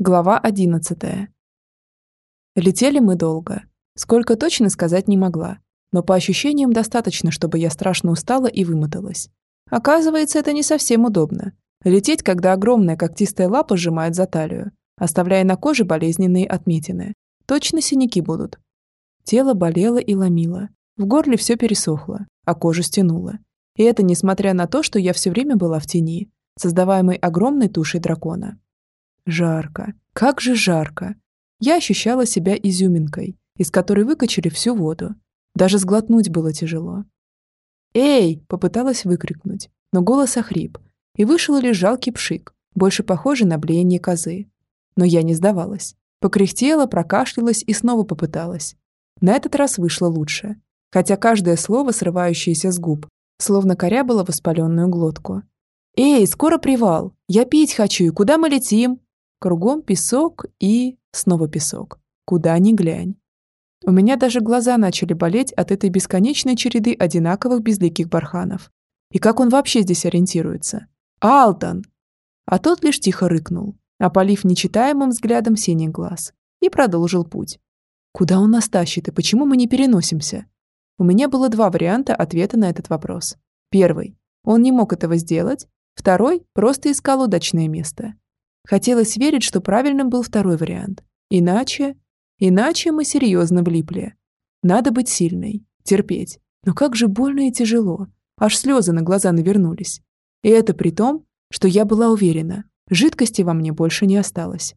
Глава 11. Летели мы долго. Сколько точно сказать не могла, но по ощущениям достаточно, чтобы я страшно устала и вымоталась. Оказывается, это не совсем удобно. Лететь, когда огромная когтистая лапа сжимает за талию, оставляя на коже болезненные отметины. Точно синяки будут. Тело болело и ломило. В горле все пересохло, а кожу стянуло. И это несмотря на то, что я все время была в тени, создаваемой огромной тушей дракона. Жарко. Как же жарко. Я ощущала себя изюминкой, из которой выкачали всю воду. Даже сглотнуть было тяжело. «Эй!» — попыталась выкрикнуть, но голос охрип, и вышел лишь жалкий пшик, больше похожий на блеяние козы. Но я не сдавалась. Покряхтела, прокашлялась и снова попыталась. На этот раз вышло лучше. Хотя каждое слово, срывающееся с губ, словно корябало воспаленную глотку. «Эй, скоро привал! Я пить хочу, и куда мы летим?» Кругом песок и... снова песок. Куда ни глянь. У меня даже глаза начали болеть от этой бесконечной череды одинаковых безликих барханов. И как он вообще здесь ориентируется? «Алтон!» А тот лишь тихо рыкнул, опалив нечитаемым взглядом синий глаз, и продолжил путь. Куда он нас тащит и почему мы не переносимся? У меня было два варианта ответа на этот вопрос. Первый. Он не мог этого сделать. Второй. Просто искал удачное место. Хотелось верить, что правильным был второй вариант. Иначе... Иначе мы серьезно влипли. Надо быть сильной, терпеть. Но как же больно и тяжело. Аж слезы на глаза навернулись. И это при том, что я была уверена, жидкости во мне больше не осталось.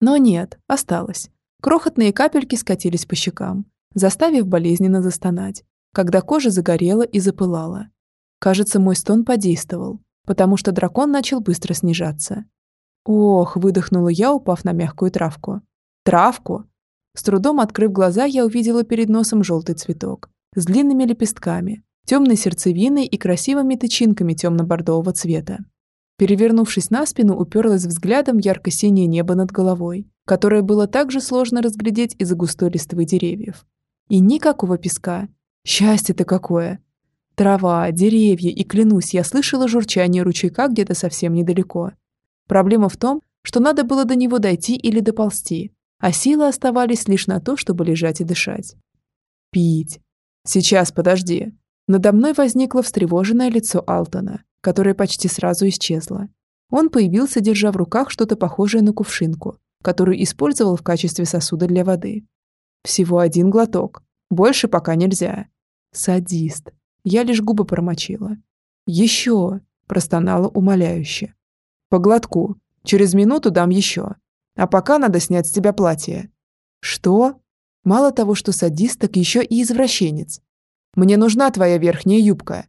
Но нет, осталось. Крохотные капельки скатились по щекам, заставив болезненно застонать, когда кожа загорела и запылала. Кажется, мой стон подействовал, потому что дракон начал быстро снижаться. Ох, выдохнула я, упав на мягкую травку. Травку? С трудом открыв глаза, я увидела перед носом желтый цветок с длинными лепестками, темной сердцевиной и красивыми тычинками темно-бордового цвета. Перевернувшись на спину, уперлась взглядом в ярко-синее небо над головой, которое было также сложно разглядеть из-за густой листвы деревьев. И никакого песка. Счастье-то какое! Трава, деревья, и клянусь, я слышала журчание ручейка где-то совсем недалеко. Проблема в том, что надо было до него дойти или доползти, а силы оставались лишь на то, чтобы лежать и дышать. Пить. Сейчас, подожди. Надо мной возникло встревоженное лицо Алтона, которое почти сразу исчезло. Он появился, держа в руках что-то похожее на кувшинку, которую использовал в качестве сосуда для воды. Всего один глоток. Больше пока нельзя. Садист. Я лишь губы промочила. Еще, простонала умоляюще. По глотку. Через минуту дам еще. А пока надо снять с тебя платье. Что? Мало того, что садист, так еще и извращенец. Мне нужна твоя верхняя юбка.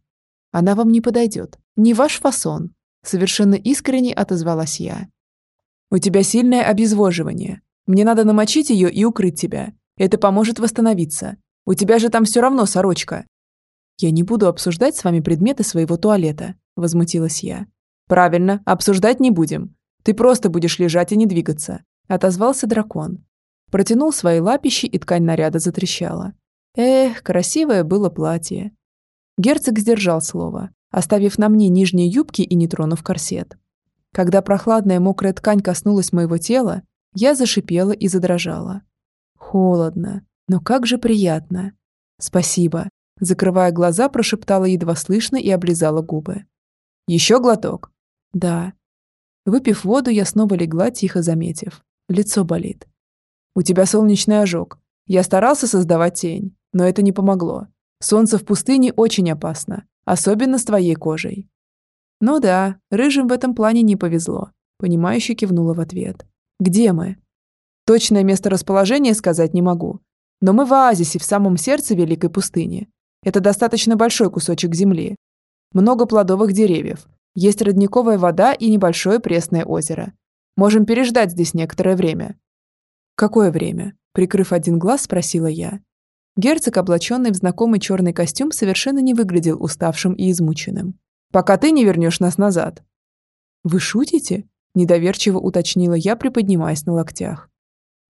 Она вам не подойдет. Не ваш фасон. Совершенно искренне отозвалась я. У тебя сильное обезвоживание. Мне надо намочить ее и укрыть тебя. Это поможет восстановиться. У тебя же там все равно сорочка. Я не буду обсуждать с вами предметы своего туалета, возмутилась я. «Правильно, обсуждать не будем. Ты просто будешь лежать и не двигаться», — отозвался дракон. Протянул свои лапищи, и ткань наряда затрещала. Эх, красивое было платье. Герцог сдержал слово, оставив на мне нижние юбки и не тронув корсет. Когда прохладная мокрая ткань коснулась моего тела, я зашипела и задрожала. Холодно, но как же приятно. Спасибо. Закрывая глаза, прошептала едва слышно и облизала губы. Еще глоток. Да. Выпив воду, я снова легла, тихо заметив. Лицо болит. У тебя солнечный ожог. Я старался создавать тень, но это не помогло. Солнце в пустыне очень опасно, особенно с твоей кожей. Ну да, рыжим в этом плане не повезло. Понимающе кивнула в ответ. Где мы? Точное место расположения сказать не могу. Но мы в оазисе в самом сердце Великой пустыни. Это достаточно большой кусочек земли. Много плодовых деревьев, есть родниковая вода и небольшое пресное озеро. Можем переждать здесь некоторое время». «Какое время?» – прикрыв один глаз, спросила я. Герцог, облаченный в знакомый черный костюм, совершенно не выглядел уставшим и измученным. «Пока ты не вернешь нас назад». «Вы шутите?» – недоверчиво уточнила я, приподнимаясь на локтях.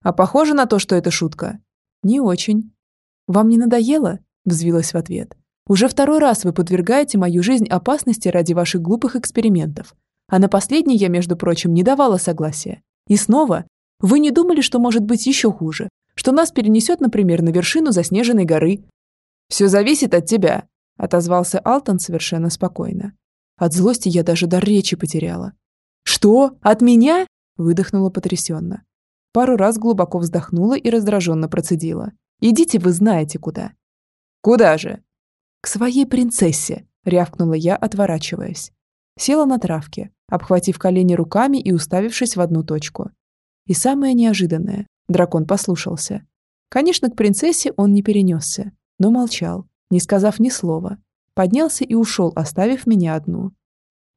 «А похоже на то, что это шутка?» «Не очень». «Вам не надоело?» – взвилась в ответ. Уже второй раз вы подвергаете мою жизнь опасности ради ваших глупых экспериментов. А на последний я, между прочим, не давала согласия. И снова, вы не думали, что может быть еще хуже? Что нас перенесет, например, на вершину заснеженной горы? Все зависит от тебя, отозвался Алтон совершенно спокойно. От злости я даже дар речи потеряла. «Что? От меня?» – выдохнула потрясенно. Пару раз глубоко вздохнула и раздраженно процедила. «Идите вы знаете куда». «Куда же?» «К своей принцессе», – рявкнула я, отворачиваясь. Села на травке, обхватив колени руками и уставившись в одну точку. И самое неожиданное – дракон послушался. Конечно, к принцессе он не перенесся, но молчал, не сказав ни слова. Поднялся и ушел, оставив меня одну.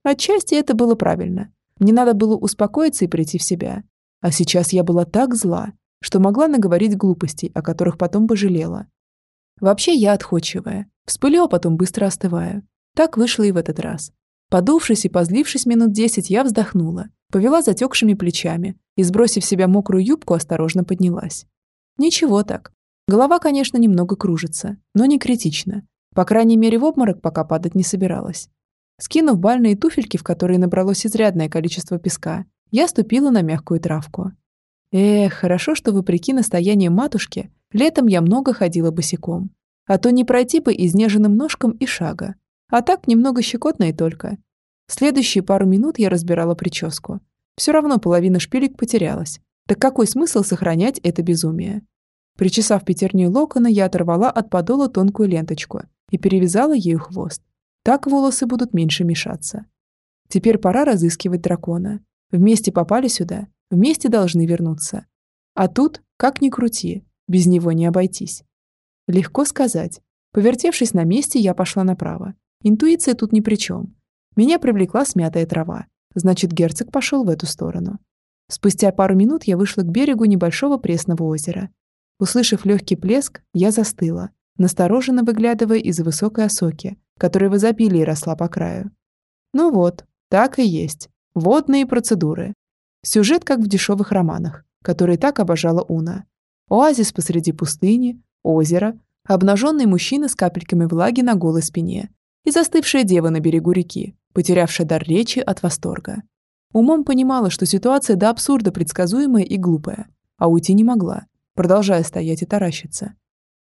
Отчасти это было правильно. Мне надо было успокоиться и прийти в себя. А сейчас я была так зла, что могла наговорить глупостей, о которых потом пожалела. Вообще я отходчивая. Вспылю, а потом быстро остываю. Так вышло и в этот раз. Подувшись и позлившись минут десять, я вздохнула, повела затекшими плечами и, сбросив себя мокрую юбку, осторожно поднялась. Ничего так. Голова, конечно, немного кружится, но не критично. По крайней мере, в обморок пока падать не собиралась. Скинув бальные туфельки, в которые набралось изрядное количество песка, я ступила на мягкую травку. Эх, хорошо, что вопреки настояниям матушки, летом я много ходила босиком. А то не пройти бы изнеженным ножком и шага. А так немного щекотно и только. Следующие пару минут я разбирала прическу. Все равно половина шпилек потерялась. Так какой смысл сохранять это безумие? Причесав пятерней локона, я оторвала от подола тонкую ленточку и перевязала ею хвост. Так волосы будут меньше мешаться. Теперь пора разыскивать дракона. Вместе попали сюда, вместе должны вернуться. А тут, как ни крути, без него не обойтись. Легко сказать. Повертевшись на месте, я пошла направо. Интуиция тут ни при чем. Меня привлекла смятая трава. Значит, герцог пошел в эту сторону. Спустя пару минут я вышла к берегу небольшого пресного озера. Услышав легкий плеск, я застыла, настороженно выглядывая из высокой осоки, которая в изобилии росла по краю. Ну вот, так и есть. Водные процедуры. Сюжет, как в дешевых романах, которые так обожала Уна. Оазис посреди пустыни, озеро, обнаженный мужчина с капельками влаги на голой спине и застывшая дева на берегу реки, потерявшая дар речи от восторга. Умом понимала, что ситуация до абсурда предсказуемая и глупая, а уйти не могла, продолжая стоять и таращиться.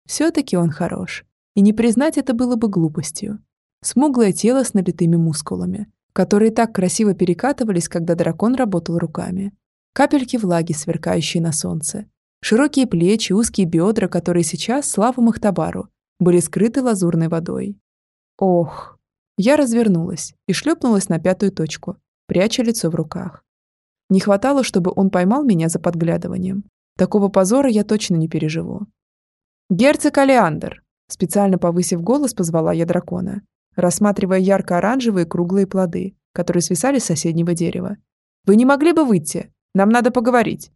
Все-таки он хорош, и не признать это было бы глупостью. Смуглое тело с налитыми мускулами, которые так красиво перекатывались, когда дракон работал руками. Капельки влаги, сверкающие на солнце. Широкие плечи, узкие бедра, которые сейчас, слава Махтабару, были скрыты лазурной водой. Ох! Я развернулась и шлепнулась на пятую точку, пряча лицо в руках. Не хватало, чтобы он поймал меня за подглядыванием. Такого позора я точно не переживу. «Герцог Алиандр!» Специально повысив голос, позвала я дракона, рассматривая ярко-оранжевые круглые плоды, которые свисали с соседнего дерева. «Вы не могли бы выйти? Нам надо поговорить!»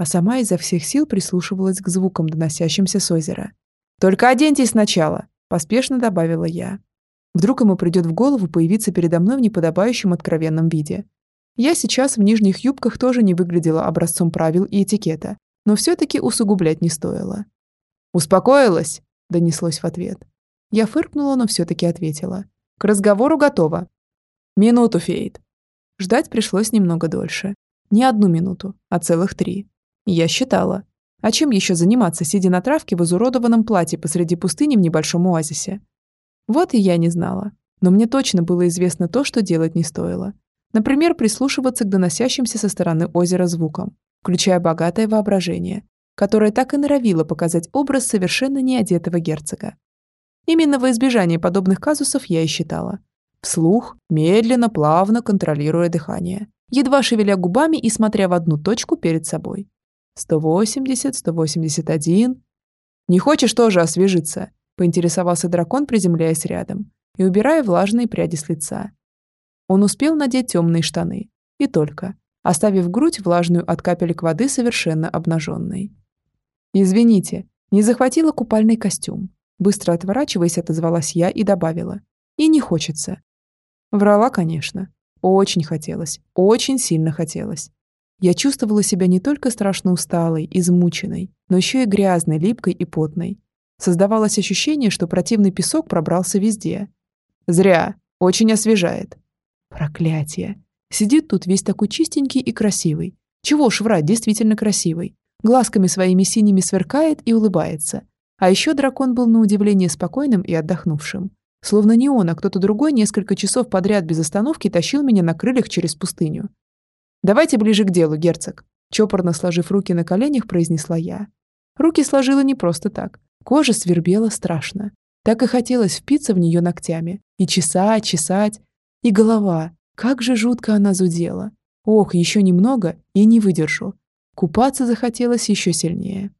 А сама изо всех сил прислушивалась к звукам, доносящимся с озера. «Только оденьтесь сначала!» – поспешно добавила я. Вдруг ему придет в голову появиться передо мной в неподобающем откровенном виде. Я сейчас в нижних юбках тоже не выглядела образцом правил и этикета, но все-таки усугублять не стоило. «Успокоилась?» – донеслось в ответ. Я фыркнула, но все-таки ответила. «К разговору готова». «Минуту, Фейд». Ждать пришлось немного дольше. Не одну минуту, а целых три. Я считала. А чем еще заниматься, сидя на травке в изуродованном платье посреди пустыни в небольшом оазисе? Вот и я не знала. Но мне точно было известно то, что делать не стоило. Например, прислушиваться к доносящимся со стороны озера звукам, включая богатое воображение, которое так и норовило показать образ совершенно неодетого герцога. Именно во избежание подобных казусов я и считала. Вслух, медленно, плавно контролируя дыхание, едва шевеля губами и смотря в одну точку перед собой. 180, 181. «Не хочешь тоже освежиться?» поинтересовался дракон, приземляясь рядом и убирая влажные пряди с лица. Он успел надеть темные штаны. И только, оставив грудь влажную от капелек воды совершенно обнаженной. «Извините, не захватила купальный костюм». Быстро отворачиваясь, отозвалась я и добавила. «И не хочется». Врала, конечно. Очень хотелось. Очень сильно хотелось. Я чувствовала себя не только страшно усталой, измученной, но еще и грязной, липкой и потной. Создавалось ощущение, что противный песок пробрался везде. Зря. Очень освежает. Проклятие. Сидит тут весь такой чистенький и красивый, Чего уж врать, действительно красивый. Глазками своими синими сверкает и улыбается. А еще дракон был на удивление спокойным и отдохнувшим. Словно не он, а кто-то другой несколько часов подряд без остановки тащил меня на крыльях через пустыню. «Давайте ближе к делу, герцог», — чопорно сложив руки на коленях, произнесла я. Руки сложила не просто так. Кожа свербела страшно. Так и хотелось впиться в нее ногтями. И чесать, чесать. И голова. Как же жутко она зудела. Ох, еще немного и не выдержу. Купаться захотелось еще сильнее.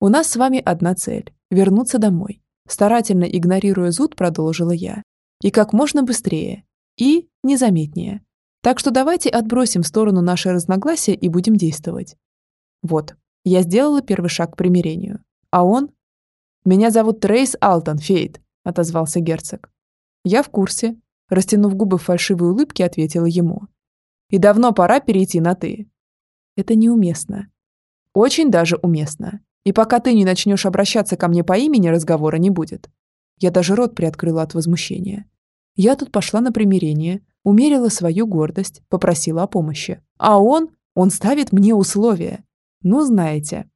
У нас с вами одна цель – вернуться домой. Старательно игнорируя зуд, продолжила я. И как можно быстрее. И незаметнее. Так что давайте отбросим в сторону наши разногласия и будем действовать. Вот, я сделала первый шаг к примирению. А он? «Меня зовут Трейс Алтон, Фейт», — отозвался герцог. «Я в курсе», — растянув губы в фальшивой улыбке, ответила ему. «И давно пора перейти на «ты». Это неуместно. Очень даже уместно. И пока ты не начнешь обращаться ко мне по имени, разговора не будет. Я даже рот приоткрыла от возмущения. Я тут пошла на примирение, умерила свою гордость, попросила о помощи. А он, он ставит мне условия. Ну, знаете.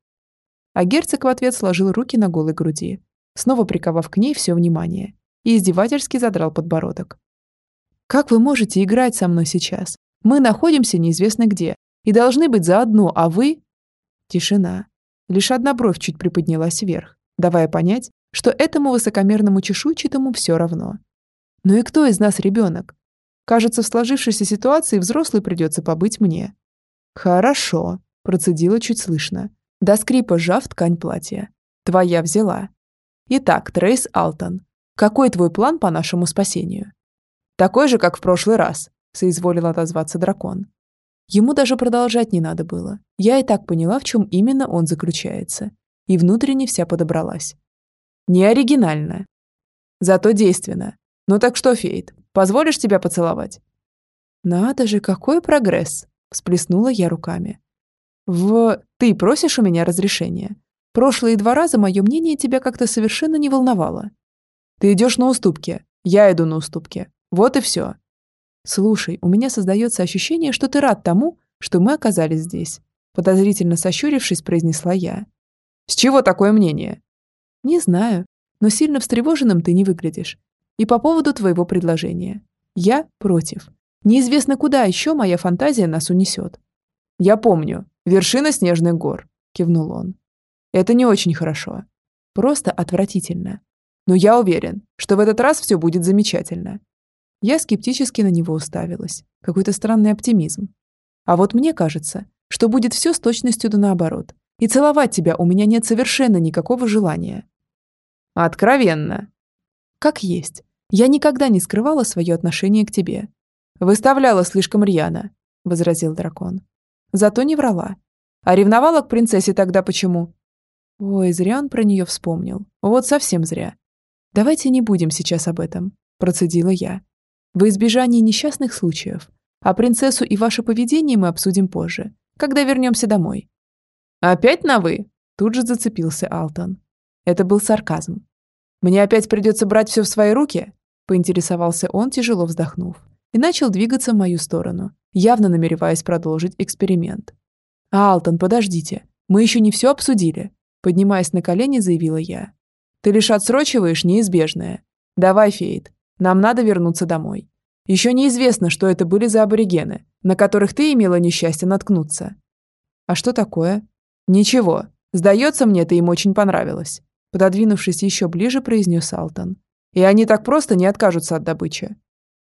А герцог в ответ сложил руки на голой груди, снова приковав к ней все внимание, и издевательски задрал подбородок. «Как вы можете играть со мной сейчас? Мы находимся неизвестно где и должны быть заодно, а вы...» Тишина. Лишь одна бровь чуть приподнялась вверх, давая понять, что этому высокомерному чешуйчатому все равно. «Ну и кто из нас ребенок? Кажется, в сложившейся ситуации взрослый придется побыть мне». «Хорошо», — процедила чуть слышно, до скрипа сжав ткань платья. Твоя взяла. Итак, Трейс Алтон, какой твой план по нашему спасению? Такой же, как в прошлый раз, соизволил отозваться дракон. Ему даже продолжать не надо было. Я и так поняла, в чем именно он заключается. И внутренне вся подобралась. Не оригинально. Зато действенно. Ну так что, Фейт, позволишь тебя поцеловать? Надо же, какой прогресс! Всплеснула я руками. В «ты просишь у меня разрешения». Прошлые два раза мое мнение тебя как-то совершенно не волновало. Ты идешь на уступки, я иду на уступки. Вот и все. Слушай, у меня создается ощущение, что ты рад тому, что мы оказались здесь. Подозрительно сощурившись, произнесла я. С чего такое мнение? Не знаю, но сильно встревоженным ты не выглядишь. И по поводу твоего предложения. Я против. Неизвестно, куда еще моя фантазия нас унесет. Я помню, Вершина снежных гор», — кивнул он. «Это не очень хорошо. Просто отвратительно. Но я уверен, что в этот раз все будет замечательно». Я скептически на него уставилась. Какой-то странный оптимизм. А вот мне кажется, что будет все с точностью да наоборот. И целовать тебя у меня нет совершенно никакого желания. Откровенно. Как есть. Я никогда не скрывала свое отношение к тебе. Выставляла слишком рьяно, возразил дракон. Зато не врала. А ревновала к принцессе тогда почему? Ой, зря он про нее вспомнил. Вот совсем зря. Давайте не будем сейчас об этом, процедила я. Во избежание несчастных случаев. А принцессу и ваше поведение мы обсудим позже, когда вернемся домой. Опять на «вы»? Тут же зацепился Алтон. Это был сарказм. «Мне опять придется брать все в свои руки?» Поинтересовался он, тяжело вздохнув, и начал двигаться в мою сторону, явно намереваясь продолжить эксперимент. «Алтон, подождите, мы еще не все обсудили», поднимаясь на колени, заявила я. «Ты лишь отсрочиваешь неизбежное. Давай, Фейт, нам надо вернуться домой. Еще неизвестно, что это были за аборигены, на которых ты имела несчастье наткнуться». «А что такое?» «Ничего. Сдается мне, ты им очень понравилось», пододвинувшись еще ближе, произнес Алтон. «И они так просто не откажутся от добычи».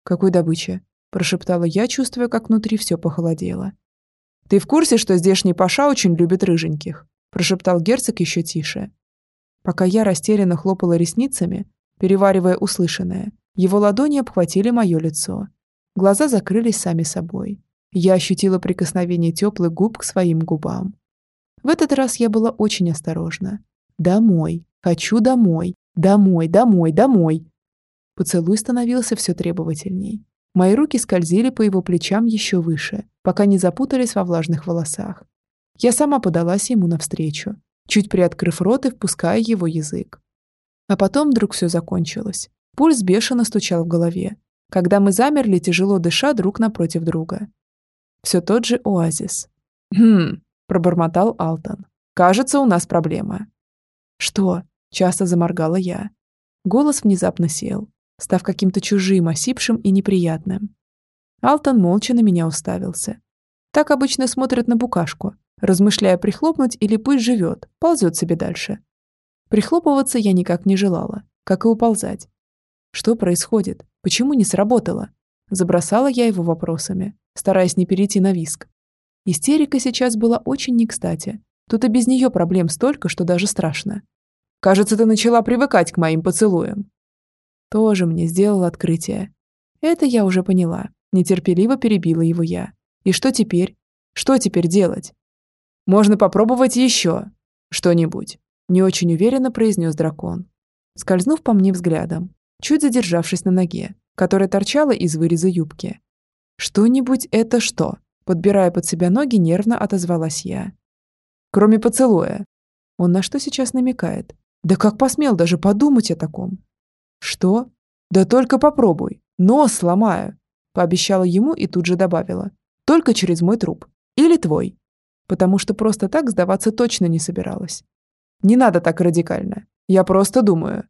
«Какой добычи?» прошептала я, чувствуя, как внутри все похолодело. «Ты в курсе, что здешний паша очень любит рыженьких?» прошептал герцог еще тише. Пока я растерянно хлопала ресницами, переваривая услышанное, его ладони обхватили мое лицо. Глаза закрылись сами собой. Я ощутила прикосновение теплых губ к своим губам. В этот раз я была очень осторожна. «Домой! Хочу домой! Домой! Домой! Домой!» Поцелуй становился все требовательней. Мои руки скользили по его плечам еще выше, пока не запутались во влажных волосах. Я сама подалась ему навстречу, чуть приоткрыв рот и впуская его язык. А потом вдруг все закончилось. Пульс бешено стучал в голове, когда мы замерли, тяжело дыша друг напротив друга. Все тот же оазис. «Хм», – пробормотал Алтон. «Кажется, у нас проблема». «Что?» – часто заморгала я. Голос внезапно сел, став каким-то чужим, осипшим и неприятным. Алтон молча на меня уставился. Так обычно смотрят на букашку, размышляя прихлопнуть или пусть живет, ползет себе дальше. Прихлопываться я никак не желала, как и уползать. Что происходит? Почему не сработало? Забросала я его вопросами, стараясь не перейти на виск. Истерика сейчас была очень не кстати. Тут и без нее проблем столько, что даже страшно. «Кажется, ты начала привыкать к моим поцелуям». Тоже мне сделал открытие. Это я уже поняла. Нетерпеливо перебила его я. И что теперь? Что теперь делать? Можно попробовать еще что-нибудь. Не очень уверенно произнес дракон. Скользнув по мне взглядом, чуть задержавшись на ноге, которая торчала из выреза юбки. «Что-нибудь это что?» Подбирая под себя ноги, нервно отозвалась я. «Кроме поцелуя». Он на что сейчас намекает? Да как посмел даже подумать о таком? «Что? Да только попробуй. Нос сломаю», пообещала ему и тут же добавила. «Только через мой труп. Или твой». Потому что просто так сдаваться точно не собиралась. «Не надо так радикально. Я просто думаю».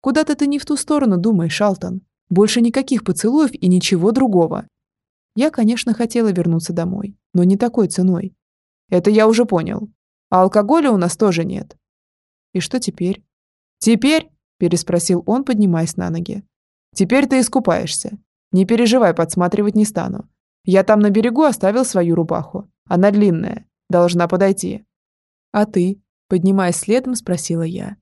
«Куда-то ты не в ту сторону думаешь, Шалтон. Больше никаких поцелуев и ничего другого. Я, конечно, хотела вернуться домой, но не такой ценой. Это я уже понял. А алкоголя у нас тоже нет. И что теперь? Теперь? Переспросил он, поднимаясь на ноги. Теперь ты искупаешься. Не переживай, подсматривать не стану. Я там на берегу оставил свою рубаху. Она длинная. Должна подойти. А ты? Поднимаясь следом, спросила я.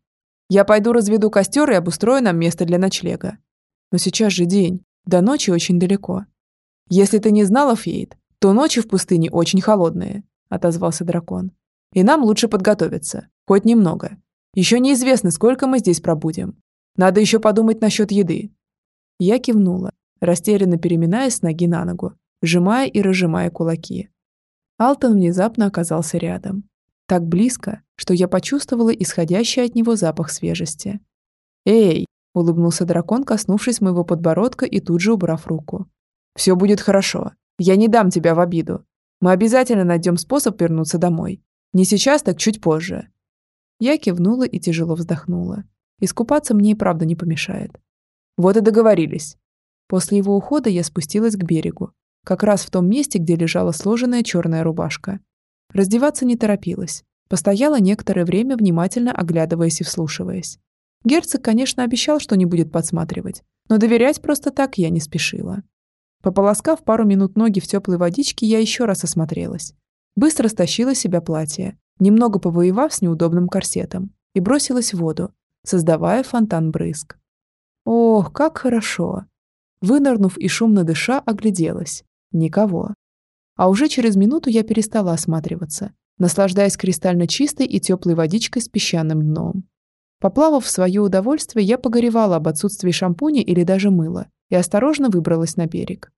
Я пойду разведу костер и обустрою нам место для ночлега. Но сейчас же день, до ночи очень далеко. Если ты не знала, Фейд, то ночи в пустыне очень холодные, отозвался дракон. И нам лучше подготовиться, хоть немного. Еще неизвестно, сколько мы здесь пробудем. Надо еще подумать насчет еды. Я кивнула, растерянно переминаясь с ноги на ногу, сжимая и разжимая кулаки. Алтон внезапно оказался рядом. Так близко, что я почувствовала исходящий от него запах свежести. «Эй!» улыбнулся дракон, коснувшись моего подбородка и тут же убрав руку. «Все будет хорошо. Я не дам тебя в обиду. Мы обязательно найдем способ вернуться домой. Не сейчас, так чуть позже». Я кивнула и тяжело вздохнула. Искупаться мне и правда не помешает. Вот и договорились. После его ухода я спустилась к берегу, как раз в том месте, где лежала сложенная черная рубашка. Раздеваться не торопилась. Постояла некоторое время, внимательно оглядываясь и вслушиваясь. Герцог, конечно, обещал, что не будет подсматривать, но доверять просто так я не спешила. Пополоскав пару минут ноги в теплой водичке, я еще раз осмотрелась. Быстро стащила себя платье, немного повоевав с неудобным корсетом, и бросилась в воду, создавая фонтан-брызг. Ох, как хорошо! Вынырнув и шумно дыша, огляделась. Никого. А уже через минуту я перестала осматриваться, наслаждаясь кристально чистой и теплой водичкой с песчаным дном. Поплавав в свое удовольствие, я погоревала об отсутствии шампуня или даже мыла и осторожно выбралась на берег.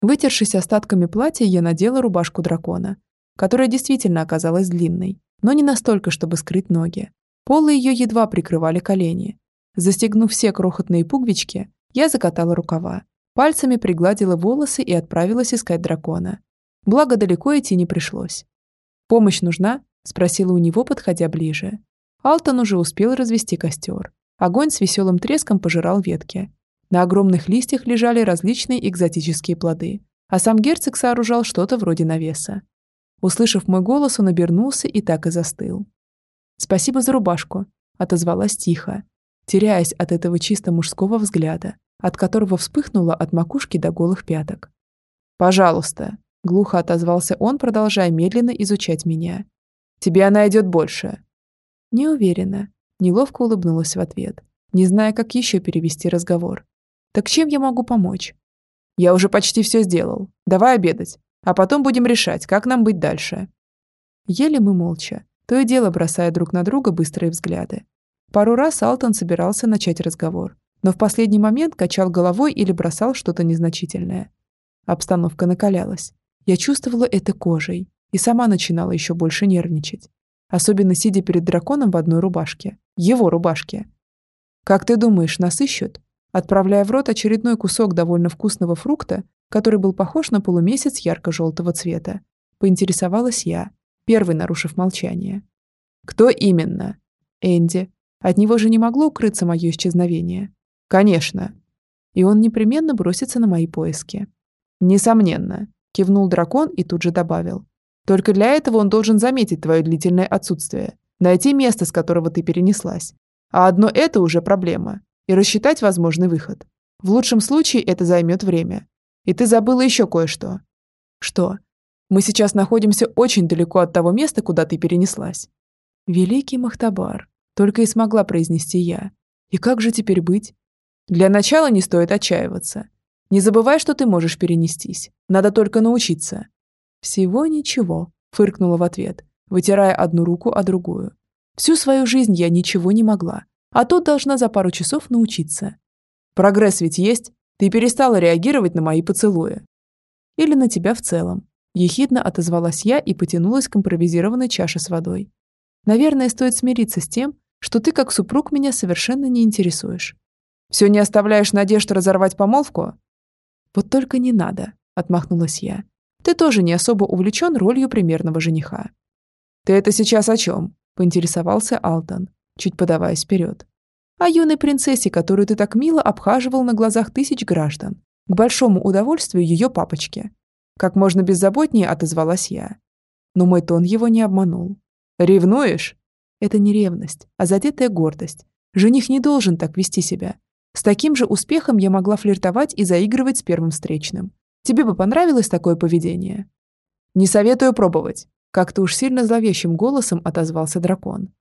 Вытершись остатками платья, я надела рубашку дракона, которая действительно оказалась длинной, но не настолько, чтобы скрыть ноги. Полы ее едва прикрывали колени. Застегнув все крохотные пуговички, я закатала рукава, пальцами пригладила волосы и отправилась искать дракона. Благо, далеко идти не пришлось. «Помощь нужна?» – спросила у него, подходя ближе. Алтон уже успел развести костер. Огонь с веселым треском пожирал ветки. На огромных листьях лежали различные экзотические плоды, а сам герцог сооружал что-то вроде навеса. Услышав мой голос, он обернулся и так и застыл. «Спасибо за рубашку», — отозвалась тихо, теряясь от этого чисто мужского взгляда, от которого вспыхнуло от макушки до голых пяток. «Пожалуйста», — глухо отозвался он, продолжая медленно изучать меня. «Тебе она идет больше. «Не уверена». Неловко улыбнулась в ответ, не зная, как еще перевести разговор. «Так чем я могу помочь?» «Я уже почти все сделал. Давай обедать, а потом будем решать, как нам быть дальше». Ели мы молча, то и дело бросая друг на друга быстрые взгляды. Пару раз Алтон собирался начать разговор, но в последний момент качал головой или бросал что-то незначительное. Обстановка накалялась. Я чувствовала это кожей и сама начинала еще больше нервничать особенно сидя перед драконом в одной рубашке. Его рубашке. «Как ты думаешь, нас ищут?» Отправляя в рот очередной кусок довольно вкусного фрукта, который был похож на полумесяц ярко-желтого цвета, Поинтересовалась я, первый нарушив молчание. Кто именно? Энди. От него же не могло укрыться мое исчезновение. Конечно. И он непременно бросится на мои поиски. Несомненно. Кивнул дракон и тут же добавил. Только для этого он должен заметить твое длительное отсутствие, найти место, с которого ты перенеслась. А одно это уже проблема. И рассчитать возможный выход. В лучшем случае это займет время. И ты забыла еще кое-что. Что? Мы сейчас находимся очень далеко от того места, куда ты перенеслась. Великий Махтабар. Только и смогла произнести я. И как же теперь быть? Для начала не стоит отчаиваться. Не забывай, что ты можешь перенестись. Надо только научиться. Всего ничего, фыркнула в ответ, вытирая одну руку о другую. Всю свою жизнь я ничего не могла, а тут должна за пару часов научиться. Прогресс ведь есть. Ты перестала реагировать на мои поцелуи. Или на тебя в целом. Ехидно отозвалась я и потянулась к импровизированной чаше с водой. Наверное, стоит смириться с тем, что ты как супруг меня совершенно не интересуешь. Все не оставляешь надежд разорвать помолвку? Вот только не надо, отмахнулась я. Ты тоже не особо увлечен ролью примерного жениха. Ты это сейчас о чем? Поинтересовался Алтон, чуть подаваясь вперед. О юной принцессе, которую ты так мило обхаживал на глазах тысяч граждан, к большому удовольствию ее папочки. Как можно беззаботнее отозвалась я. Но мой тон его не обманул. «Ревнуешь?» Это не ревность, а задетая гордость. Жених не должен так вести себя. С таким же успехом я могла флиртовать и заигрывать с первым встречным. Тебе бы понравилось такое поведение? Не советую пробовать. Как-то уж сильно зловещим голосом отозвался дракон.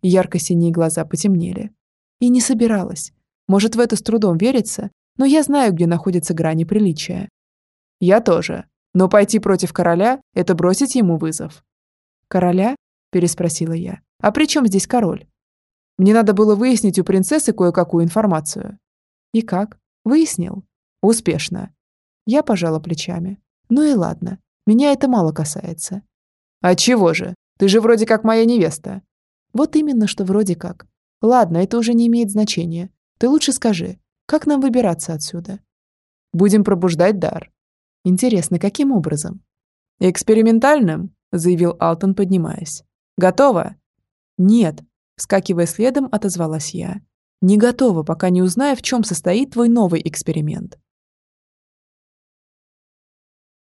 Ярко-синие глаза потемнели. И не собиралась. Может, в это с трудом верится, но я знаю, где находятся грани приличия. Я тоже. Но пойти против короля – это бросить ему вызов. Короля? Переспросила я. А при чем здесь король? Мне надо было выяснить у принцессы кое-какую информацию. И как? Выяснил? Успешно. Я пожала плечами. Ну и ладно. Меня это мало касается. А чего же? Ты же вроде как моя невеста. Вот именно, что вроде как. Ладно, это уже не имеет значения. Ты лучше скажи, как нам выбираться отсюда? Будем пробуждать дар. Интересно, каким образом? Экспериментальным, заявил Алтон, поднимаясь. Готово? Нет, вскакивая следом, отозвалась я. Не готова, пока не узнаю, в чем состоит твой новый эксперимент.